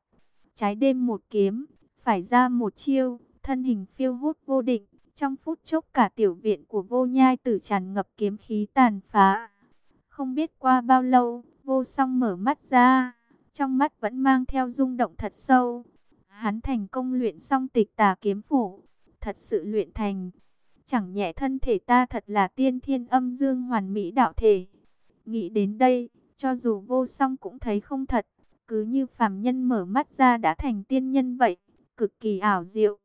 Speaker 1: Trái đêm một kiếm, phải ra một chiêu, thân hình phiêu hút vô định. Trong phút chốc cả tiểu viện của vô nhai tử tràn ngập kiếm khí tàn phá. Không biết qua bao lâu, vô song mở mắt ra. Trong mắt vẫn mang theo rung động thật sâu. Hắn thành công luyện xong tịch tà kiếm phủ. Thật sự luyện thành. Chẳng nhẹ thân thể ta thật là tiên thiên âm dương hoàn mỹ đạo thể. Nghĩ đến đây, cho dù vô song cũng thấy không thật, cứ như phàm nhân mở mắt ra đã thành tiên nhân vậy, cực kỳ ảo diệu.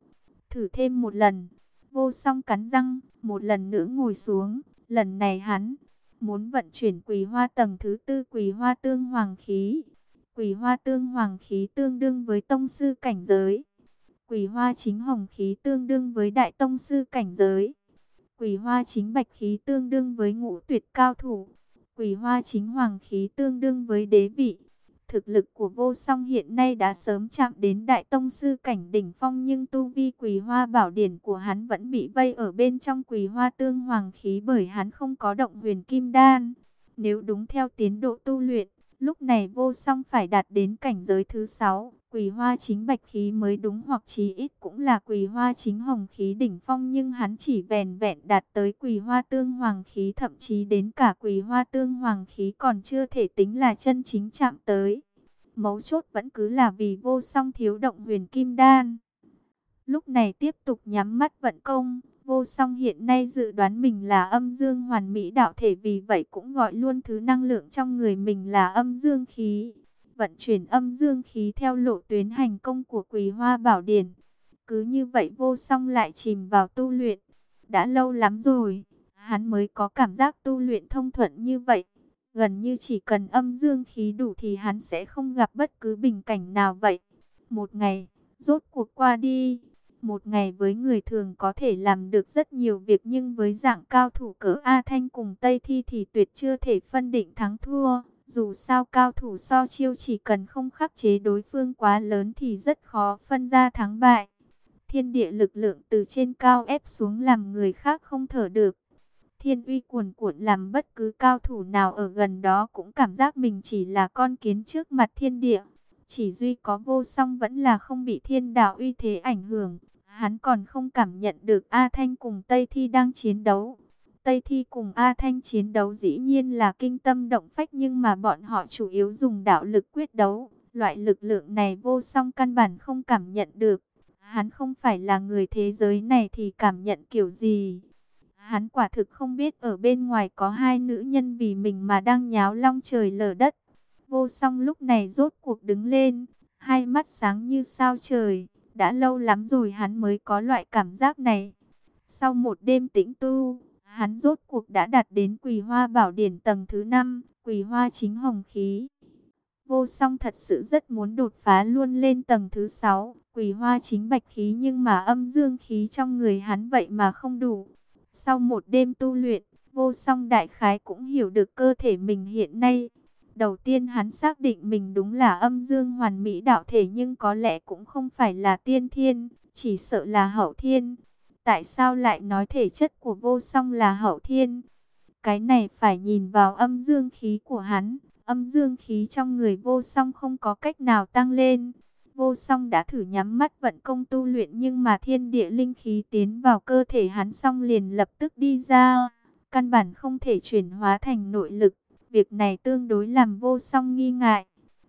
Speaker 1: Thử thêm một lần, vô song cắn răng, một lần nữa ngồi xuống, lần này hắn muốn vận chuyển quỳ hoa tầng thứ tư, quỳ hoa tương hoàng khí. Quỳ hoa tương hoàng khí tương đương với tông sư cảnh giới. Quỳ hoa chính hồng khí tương đương với đại tông sư cảnh giới. Quỳ hoa chính bạch khí tương đương với ngũ tuyệt cao thủ. Quỳ hoa chính hoàng khí tương đương với đế vị. Thực lực của vô song hiện nay đã sớm chạm đến đại tông sư cảnh đỉnh phong nhưng tu vi quỳ hoa bảo điển của hắn vẫn bị vây ở bên trong quỳ hoa tương hoàng khí bởi hắn không có động huyền kim đan. Nếu đúng theo tiến độ tu luyện, lúc này vô song phải đạt đến cảnh giới thứ sáu Quỳ hoa chính bạch khí mới đúng hoặc chí ít cũng là quỳ hoa chính hồng khí đỉnh phong nhưng hắn chỉ vèn vẹn đạt tới quỳ hoa tương hoàng khí thậm chí đến cả quỳ hoa tương hoàng khí còn chưa thể tính là chân chính chạm tới. Mấu chốt vẫn cứ là vì vô song thiếu động huyền kim đan. Lúc này tiếp tục nhắm mắt vận công, vô song hiện nay dự đoán mình là âm dương hoàn mỹ đạo thể vì vậy cũng gọi luôn thứ năng lượng trong người mình là âm dương khí vận chuyển âm dương khí theo lộ tuyến hành công của Quỳ Hoa Bảo Điển. Cứ như vậy vô song lại chìm vào tu luyện. Đã lâu lắm rồi, hắn mới có cảm giác tu luyện thông thuận như vậy. Gần như chỉ cần âm dương khí đủ thì hắn sẽ không gặp bất cứ bình cảnh nào vậy. Một ngày, rốt cuộc qua đi. Một ngày với người thường có thể làm được rất nhiều việc nhưng với dạng cao thủ cỡ A Thanh cùng Tây Thi thì tuyệt chưa thể phân định thắng thua. Dù sao cao thủ so chiêu chỉ cần không khắc chế đối phương quá lớn thì rất khó phân ra thắng bại. Thiên địa lực lượng từ trên cao ép xuống làm người khác không thở được. Thiên uy cuồn cuộn làm bất cứ cao thủ nào ở gần đó cũng cảm giác mình chỉ là con kiến trước mặt thiên địa. Chỉ duy có vô song vẫn là không bị thiên đạo uy thế ảnh hưởng. Hắn còn không cảm nhận được A Thanh cùng Tây Thi đang chiến đấu. Tây Thi cùng A Thanh chiến đấu dĩ nhiên là kinh tâm động phách nhưng mà bọn họ chủ yếu dùng đạo lực quyết đấu. Loại lực lượng này vô song căn bản không cảm nhận được. Hắn không phải là người thế giới này thì cảm nhận kiểu gì. Hắn quả thực không biết ở bên ngoài có hai nữ nhân vì mình mà đang nháo long trời lở đất. Vô song lúc này rốt cuộc đứng lên, hai mắt sáng như sao trời. Đã lâu lắm rồi hắn mới có loại cảm giác này. Sau một đêm tĩnh tu, Hắn rốt cuộc đã đạt đến quỳ hoa bảo điển tầng thứ 5, quỳ hoa chính hồng khí. Vô song thật sự rất muốn đột phá luôn lên tầng thứ 6, quỳ hoa chính bạch khí nhưng mà âm dương khí trong người hắn vậy mà không đủ. Sau một đêm tu luyện, vô song đại khái cũng hiểu được cơ thể mình hiện nay. Đầu tiên hắn xác định mình đúng là âm dương hoàn mỹ đạo thể nhưng có lẽ cũng không phải là tiên thiên, chỉ sợ là hậu thiên tại sao lại nói thể chất của vô song là hậu thiên? Cái này phải nhìn vào âm dương khí của hắn. Âm dương khí trong người vô song không có cách nào tăng lên. Vô song đã thử nhắm mắt vận công tu luyện nhưng mà thiên địa linh khí tiến vào cơ thể hắn xong liền lập tức đi ra. Căn bản không thể chuyển hóa thành nội lực. Việc này tương đối làm vô song nghi ngại.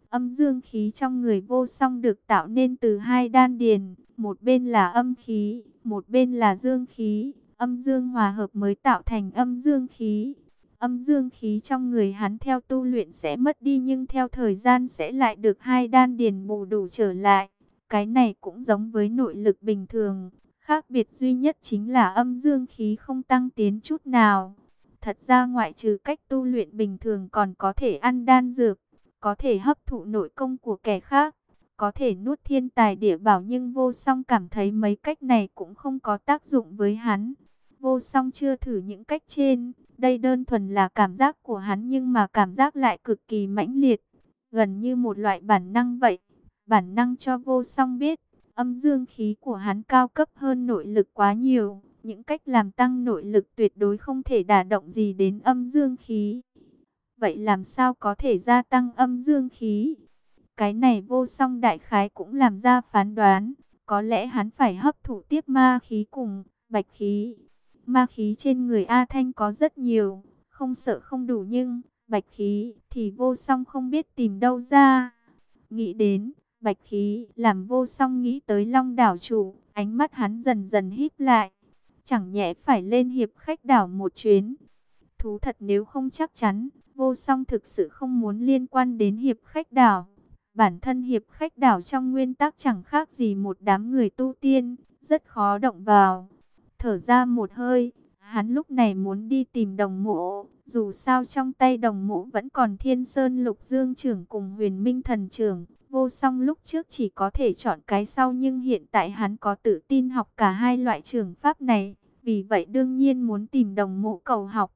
Speaker 1: Âm dương khí trong người vô song được tạo nên từ hai đan điền. Một bên là âm khí, một bên là dương khí. Âm dương hòa hợp mới tạo thành âm dương khí. Âm dương khí trong người hắn theo tu luyện sẽ mất đi nhưng theo thời gian sẽ lại được hai đan điền bù đủ trở lại. Cái này cũng giống với nội lực bình thường. Khác biệt duy nhất chính là âm dương khí không tăng tiến chút nào. Thật ra ngoại trừ cách tu luyện bình thường còn có thể ăn đan dược, có thể hấp thụ nội công của kẻ khác, có thể nuốt thiên tài địa bảo nhưng vô song cảm thấy mấy cách này cũng không có tác dụng với hắn. Vô song chưa thử những cách trên, đây đơn thuần là cảm giác của hắn nhưng mà cảm giác lại cực kỳ mãnh liệt, gần như một loại bản năng vậy. Bản năng cho vô song biết, âm dương khí của hắn cao cấp hơn nội lực quá nhiều. Những cách làm tăng nội lực tuyệt đối không thể đả động gì đến âm dương khí. Vậy làm sao có thể gia tăng âm dương khí? Cái này vô song đại khái cũng làm ra phán đoán. Có lẽ hắn phải hấp thụ tiếp ma khí cùng bạch khí. Ma khí trên người A Thanh có rất nhiều, không sợ không đủ nhưng bạch khí thì vô song không biết tìm đâu ra. Nghĩ đến bạch khí làm vô song nghĩ tới long đảo chủ, ánh mắt hắn dần dần híp lại. Chẳng nhẽ phải lên hiệp khách đảo một chuyến. Thú thật nếu không chắc chắn, vô song thực sự không muốn liên quan đến hiệp khách đảo. Bản thân hiệp khách đảo trong nguyên tắc chẳng khác gì một đám người tu tiên, rất khó động vào. Thở ra một hơi, hắn lúc này muốn đi tìm đồng mộ, dù sao trong tay đồng mộ vẫn còn thiên sơn lục dương trưởng cùng huyền minh thần trưởng. Vô song lúc trước chỉ có thể chọn cái sau nhưng hiện tại hắn có tự tin học cả hai loại trường pháp này. Vì vậy đương nhiên muốn tìm đồng mộ cầu học.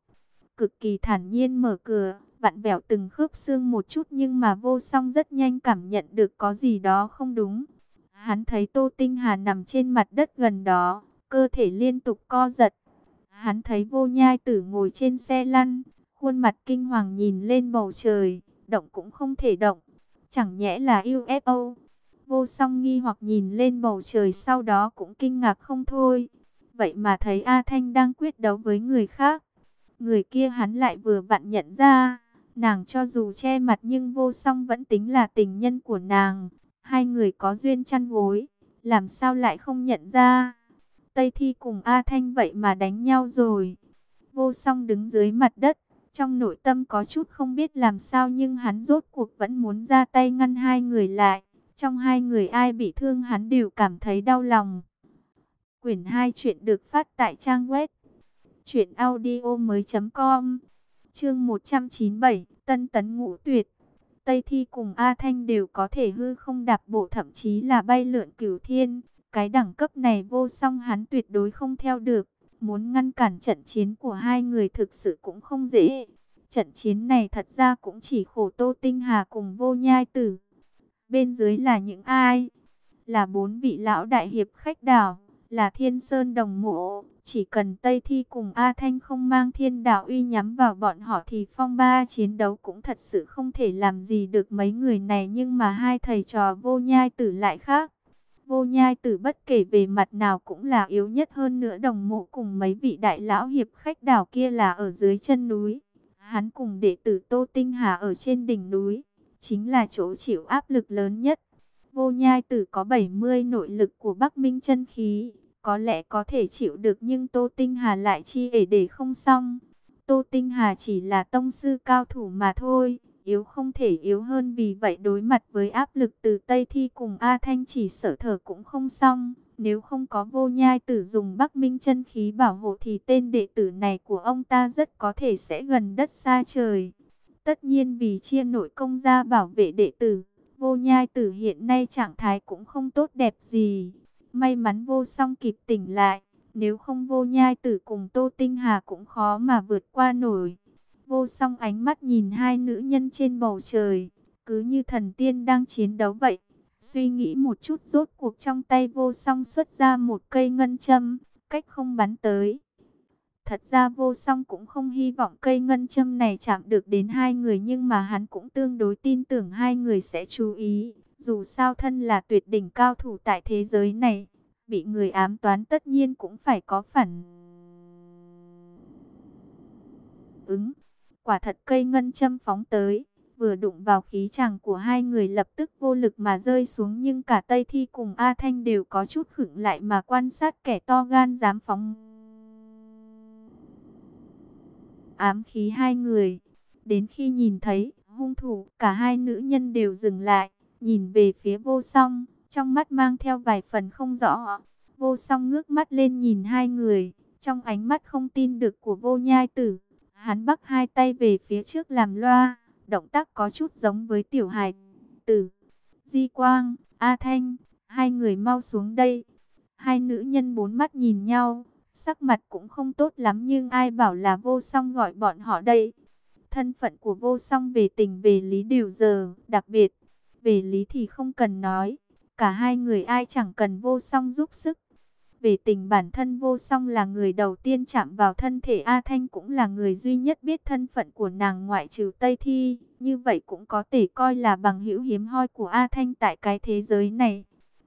Speaker 1: Cực kỳ thản nhiên mở cửa, vặn vẹo từng khớp xương một chút nhưng mà vô song rất nhanh cảm nhận được có gì đó không đúng. Hắn thấy Tô Tinh Hà nằm trên mặt đất gần đó, cơ thể liên tục co giật. Hắn thấy vô nhai tử ngồi trên xe lăn, khuôn mặt kinh hoàng nhìn lên bầu trời, động cũng không thể động. Chẳng nhẽ là UFO. Vô song nghi hoặc nhìn lên bầu trời sau đó cũng kinh ngạc không thôi. Vậy mà thấy A Thanh đang quyết đấu với người khác. Người kia hắn lại vừa vặn nhận ra. Nàng cho dù che mặt nhưng vô song vẫn tính là tình nhân của nàng. Hai người có duyên chăn gối. Làm sao lại không nhận ra. Tây Thi cùng A Thanh vậy mà đánh nhau rồi. Vô song đứng dưới mặt đất. Trong nội tâm có chút không biết làm sao nhưng hắn rốt cuộc vẫn muốn ra tay ngăn hai người lại. Trong hai người ai bị thương hắn đều cảm thấy đau lòng. Quyển 2 chuyện được phát tại trang web truyệnaudiomoi.com. Chương 197, Tân tấn ngũ tuyệt. Tây Thi cùng A Thanh đều có thể hư không đạp bộ thậm chí là bay lượn cửu thiên, cái đẳng cấp này vô song hắn tuyệt đối không theo được, muốn ngăn cản trận chiến của hai người thực sự cũng không dễ. Trận chiến này thật ra cũng chỉ khổ Tô Tinh Hà cùng Vô Nhai Tử. Bên dưới là những ai? Là bốn vị lão đại hiệp khách đảo là thiên sơn đồng mộ. Chỉ cần Tây Thi cùng A Thanh không mang thiên đạo uy nhắm vào bọn họ thì phong ba chiến đấu cũng thật sự không thể làm gì được mấy người này. Nhưng mà hai thầy trò vô nhai tử lại khác. Vô nhai tử bất kể về mặt nào cũng là yếu nhất hơn nữa đồng mộ cùng mấy vị đại lão hiệp khách đảo kia là ở dưới chân núi. Hắn cùng đệ tử Tô Tinh Hà ở trên đỉnh núi, chính là chỗ chịu áp lực lớn nhất. Vô nhai tử có 70 nội lực của Bắc Minh chân khí, có lẽ có thể chịu được nhưng Tô Tinh Hà lại chi ể để không xong. Tô Tinh Hà chỉ là tông sư cao thủ mà thôi, yếu không thể yếu hơn vì vậy đối mặt với áp lực từ Tây Thi cùng A Thanh chỉ sở thở cũng không xong. Nếu không có vô nhai tử dùng Bắc Minh chân khí bảo hộ thì tên đệ tử này của ông ta rất có thể sẽ gần đất xa trời. Tất nhiên vì chia nội công ra bảo vệ đệ tử, vô nhai tử hiện nay trạng thái cũng không tốt đẹp gì. May mắn vô song kịp tỉnh lại, nếu không vô nhai tử cùng Tô Tinh Hà cũng khó mà vượt qua nổi. Vô song ánh mắt nhìn hai nữ nhân trên bầu trời, cứ như thần tiên đang chiến đấu vậy. Suy nghĩ một chút rốt cuộc trong tay vô song xuất ra một cây ngân châm, cách không bắn tới. Thật ra vô song cũng không hy vọng cây ngân châm này chạm được đến hai người nhưng mà hắn cũng tương đối tin tưởng hai người sẽ chú ý. Dù sao thân là tuyệt đỉnh cao thủ tại thế giới này, bị người ám toán tất nhiên cũng phải có phản ứng. Quả thật cây ngân châm phóng tới, vừa đụng vào khí chàng của hai người lập tức vô lực mà rơi xuống nhưng cả Tây Thi cùng A Thanh đều có chút khựng lại mà quan sát kẻ to gan dám phóng. Ám khí hai người, đến khi nhìn thấy hung thủ, cả hai nữ nhân đều dừng lại, nhìn về phía vô song, trong mắt mang theo vài phần không rõ. Vô song ngước mắt lên nhìn hai người, trong ánh mắt không tin được của vô nhai tử. Hắn bắc hai tay về phía trước làm loa, động tác có chút giống với tiểu hài tử. Di Quang, A Thanh, hai người mau xuống đây. Hai nữ nhân bốn mắt nhìn nhau, sắc mặt cũng không tốt lắm nhưng ai bảo là vô song gọi bọn họ đây. Thân phận của vô song về tình về lý đều giờ, đặc biệt, về lý thì không cần nói, cả hai người ai chẳng cần vô song giúp sức. Về tình bản thân vô song là người đầu tiên chạm vào thân thể A Thanh cũng là người duy nhất biết thân phận của nàng ngoại trừ Tây Thi. Như vậy cũng có thể coi là bằng hữu hiếm hoi của A Thanh tại cái thế giới này.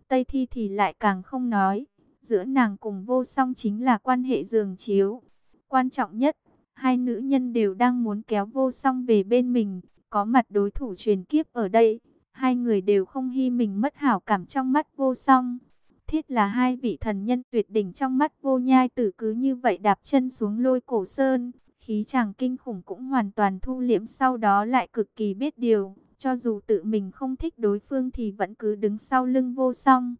Speaker 1: Tây Thi thì lại càng không nói. Giữa nàng cùng vô song chính là quan hệ giường chiếu. Quan trọng nhất, hai nữ nhân đều đang muốn kéo vô song về bên mình. Có mặt đối thủ truyền kiếp ở đây. Hai người đều không hy mình mất hảo cảm trong mắt vô song thiết là hai vị thần nhân tuyệt đỉnh trong mắt vô nhai tử cứ như vậy đạp chân xuống lôi cổ sơn. Khí chàng kinh khủng cũng hoàn toàn thu liễm sau đó lại cực kỳ biết điều. Cho dù tự mình không thích đối phương thì vẫn cứ đứng sau lưng vô song.